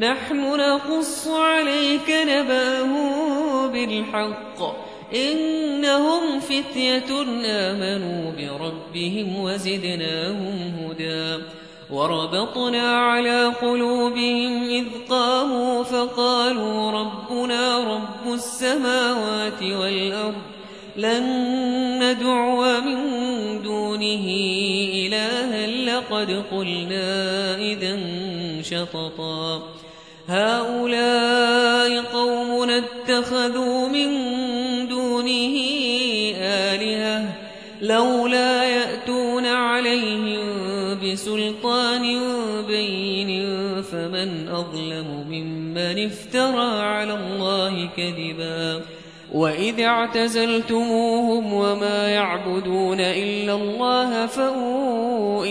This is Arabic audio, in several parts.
نحن نقص عليك نبأه بالحق. إنهم فتية آمنوا بربهم وزدناهم هدى. وربطنا على قلوبهم إذ قاموا فقالوا ربنا رب السماوات والأرض لن ندعو من دونه إلها لقد قلنا إذا شططا. هؤلاء قوم اتخذوا من دونه آلهة لولا يأتون عليهم بسلطان بين فمن أظلم ممن افترى على الله كذبا وإذ اعتزلتموهم وما يعبدون إلا الله فأووا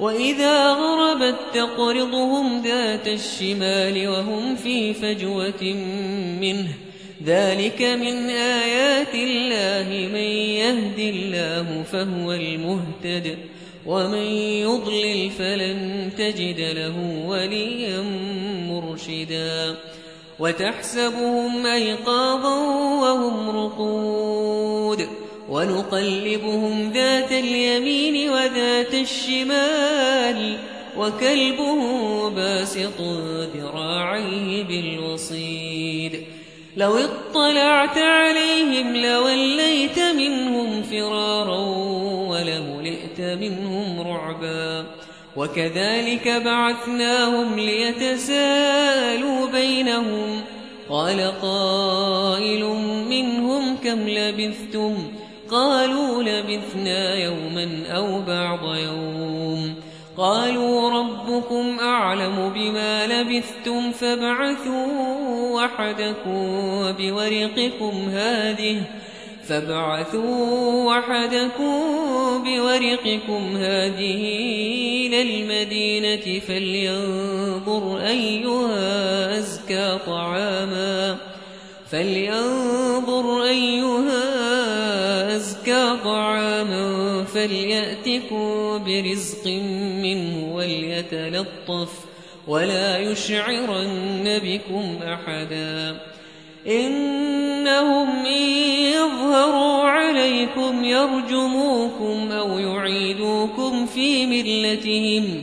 وإذا غربت تقرضهم ذات الشمال وهم في فجوة منه. ذلك من آيات الله. من يهد الله فهو المهتد. ومن يضلل فلن تجد له وليا مرشدا. وتحسبهم أيقاظا وهم رقود. ونقلبهم ذات اليمين وذات الشمال وكلبهم باسط ذراعيه بالوصيد. لو اطلعت عليهم لوليت منهم فرارا ولملئت منهم رعبا. وكذلك بعثناهم ليتسالوا بينهم. قال قائل منهم كم لبثتم؟ قالوا لبثنا يوما أو بعض يوم. قالوا ربكم أعلم بما لبثتم فابعثوا وحدكم بورقكم هذه فابعثوا وحدكم بورقكم هذه إلى المدينة فلينظر أيها أزكى طعاما فلينظر أيها فليأتكم برزق منه وليتلطف ولا يشعرن بكم أحدا إنهم إن يظهروا عليكم يرجموكم أو يعيدوكم في ملتهم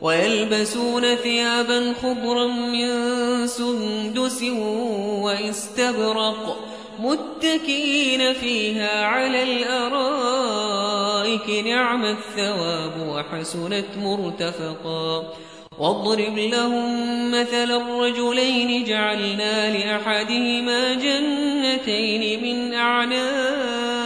ويلبسون ثيابا خضرا من سندس وإستبرق متكئين فيها على الأرائك نعم الثواب وحسنت مرتفقا. واضرب لهم مثل الرجلين جعلنا لأحدهما جنتين من أعناب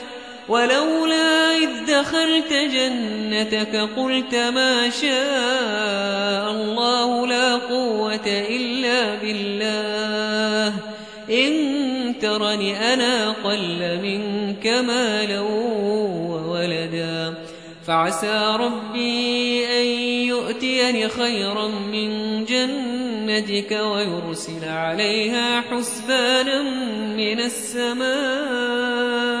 ولولا إذ دخلت جنتك قلت ما شاء الله لا قوة إلا بالله. إن ترني أنا قل منك مالا وولدا. فعسى ربي أن يؤتيني خيرا من جنتك ويرسل عليها حسبانا من السماء.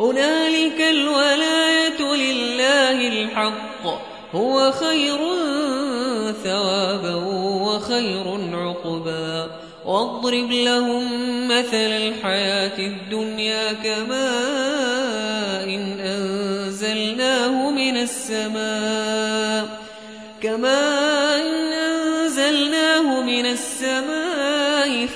هنالك الولاية لله الحق. هو خير ثوابا وخير عقبا. واضرب لهم مثل الحياة الدنيا كماء إن أنزلناه من السماء. كماء إن أنزلناه من السماء.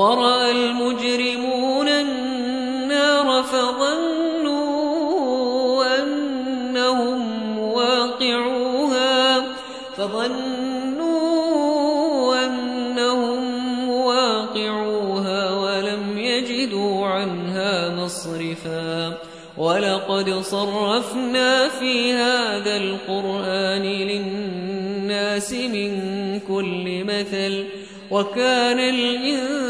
ورأى المجرمون النار فظنوا أنهم واقعوها فظنوا أنهم واقعوها ولم يجدوا عنها مصرفا ولقد صرفنا في هذا القرآن للناس من كل مثل وكان الإنسان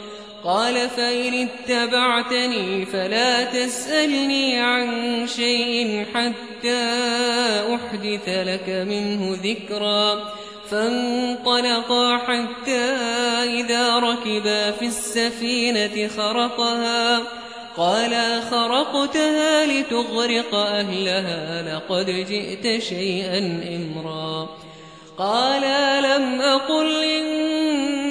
قال فإن اتبعتني فلا تسألني عن شيء حتى أحدث لك منه ذكرا فانطلقا حتى إذا ركبا في السفينة خرقها. قال خرقتها لتغرق أهلها لقد جئت شيئا إمرا. قال لم أقل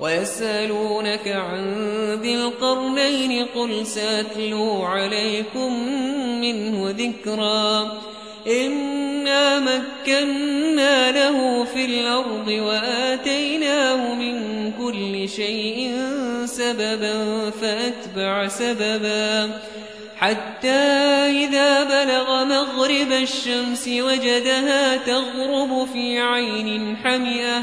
ويسألونك عن ذي القرنين قل سأتلو عليكم منه ذكرا. إنا مكنا له في الأرض وآتيناه من كل شيء سببا فأتبع سببا. حتى إذا بلغ مغرب الشمس وجدها تغرب في عين حمئة.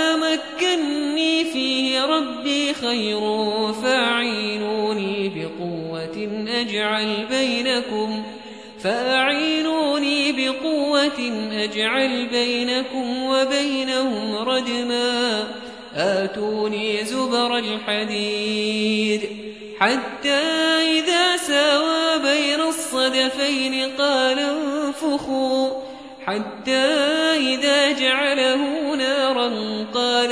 ربي خير فاعينوني بقوة أجعل بينكم فأعينوني بقوة أجعل بينكم وبينهم ردما آتوني زبر الحديد حتى إذا ساوى بين الصدفين قال انفخوا حتى إذا جعله نارا قال